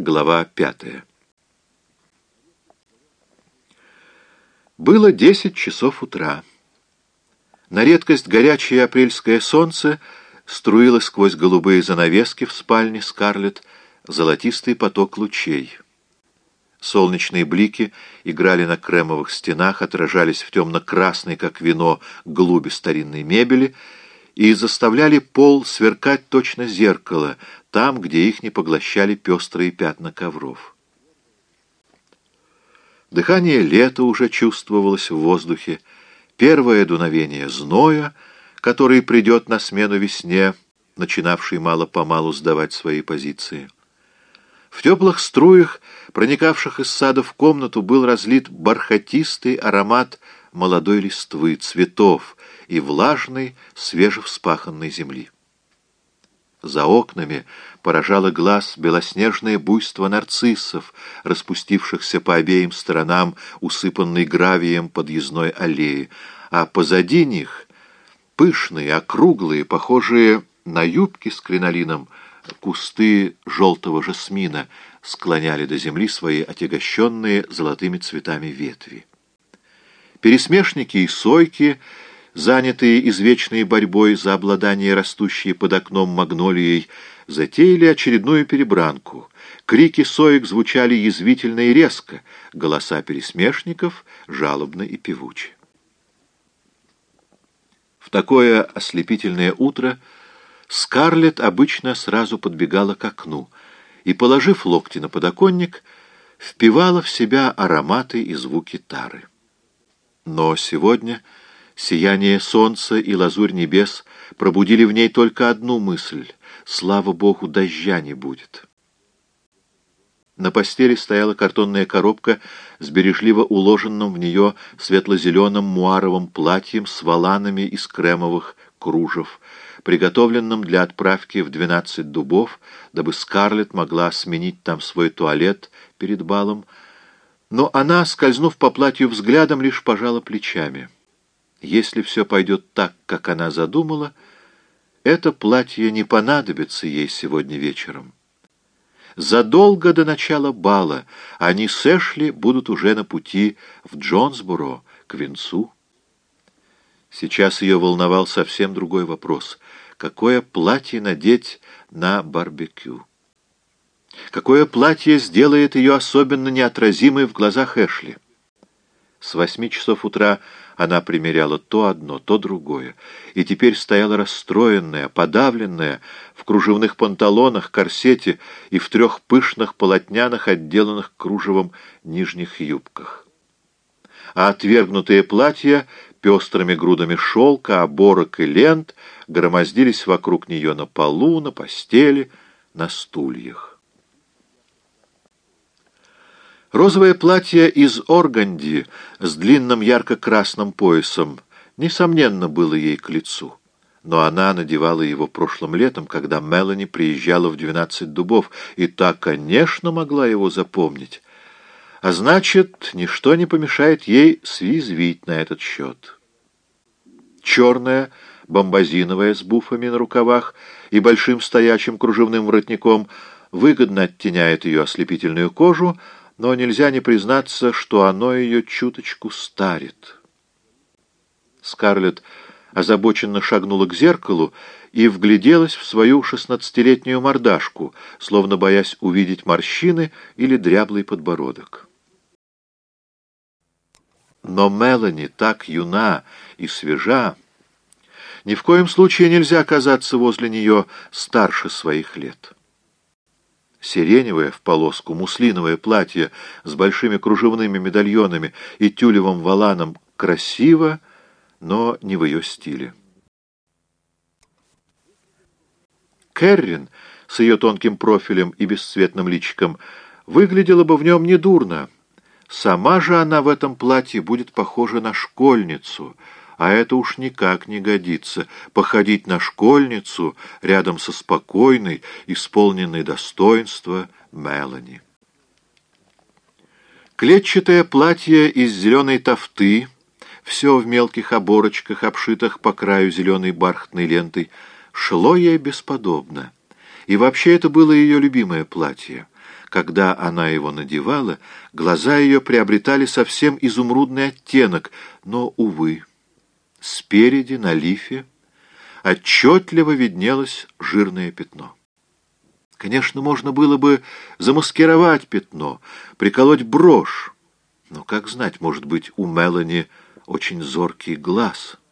Глава пятая. Было десять часов утра. На редкость горячее апрельское солнце струило сквозь голубые занавески в спальне Скарлетт золотистый поток лучей. Солнечные блики играли на кремовых стенах, отражались в темно-красной, как вино, глуби старинной мебели и заставляли пол сверкать точно зеркало, там, где их не поглощали пестрые пятна ковров. Дыхание лета уже чувствовалось в воздухе, первое дуновение зноя, который придет на смену весне, начинавший мало-помалу сдавать свои позиции. В теплых струях, проникавших из сада в комнату, был разлит бархатистый аромат молодой листвы, цветов и влажной, свежевспаханной земли. За окнами поражало глаз белоснежное буйство нарциссов, распустившихся по обеим сторонам усыпанной гравием подъездной аллеи, а позади них пышные, округлые, похожие на юбки с кринолином, кусты желтого жасмина склоняли до земли свои отягощенные золотыми цветами ветви. Пересмешники и сойки — занятые извечной борьбой за обладание растущей под окном магнолией, затеяли очередную перебранку. Крики соек звучали язвительно и резко, голоса пересмешников жалобно и певуче. В такое ослепительное утро Скарлетт обычно сразу подбегала к окну и, положив локти на подоконник, впивала в себя ароматы и звуки тары. Но сегодня... Сияние солнца и лазурь небес пробудили в ней только одну мысль — слава Богу, дождя не будет. На постели стояла картонная коробка с бережливо уложенным в нее светло-зеленым муаровым платьем с валанами из кремовых кружев, приготовленным для отправки в двенадцать дубов, дабы Скарлетт могла сменить там свой туалет перед балом, но она, скользнув по платью взглядом, лишь пожала плечами — если все пойдет так, как она задумала, это платье не понадобится ей сегодня вечером. Задолго до начала бала они с Эшли будут уже на пути в Джонсборо, к венцу. Сейчас ее волновал совсем другой вопрос. Какое платье надеть на барбекю? Какое платье сделает ее особенно неотразимой в глазах Эшли? С восьми часов утра она примеряла то одно, то другое, и теперь стояла расстроенная, подавленная, в кружевных панталонах, корсете и в трех пышных полотняных, отделанных кружевом нижних юбках. А отвергнутые платья пестрыми грудами шелка, оборок и лент громоздились вокруг нее на полу, на постели, на стульях. Розовое платье из органди с длинным ярко-красным поясом, несомненно, было ей к лицу. Но она надевала его прошлым летом, когда Мелани приезжала в «Двенадцать дубов», и та, конечно, могла его запомнить. А значит, ничто не помешает ей свизвить на этот счет. Черная, бомбазиновая с буфами на рукавах и большим стоячим кружевным воротником выгодно оттеняет ее ослепительную кожу, но нельзя не признаться, что оно ее чуточку старит. Скарлетт озабоченно шагнула к зеркалу и вгляделась в свою шестнадцатилетнюю мордашку, словно боясь увидеть морщины или дряблый подбородок. Но Мелани так юна и свежа, ни в коем случае нельзя оказаться возле нее старше своих лет. Сиреневое в полоску муслиновое платье с большими кружевными медальонами и тюлевым валаном красиво, но не в ее стиле. Кэррин с ее тонким профилем и бесцветным личиком выглядела бы в нем недурно. Сама же она в этом платье будет похожа на школьницу — а это уж никак не годится — походить на школьницу рядом со спокойной, исполненной достоинства Мелани. Клетчатое платье из зеленой тофты, все в мелких оборочках, обшитых по краю зеленой бархатной лентой, шло ей бесподобно. И вообще это было ее любимое платье. когда она его надевала, глаза ее приобретали совсем изумрудный оттенок, но, увы, спереди на лифе отчетливо виднелось жирное пятно. Конечно, можно было бы замаскировать пятно, приколоть брошь, но, как знать, может быть, у Мелани очень зоркий глаз —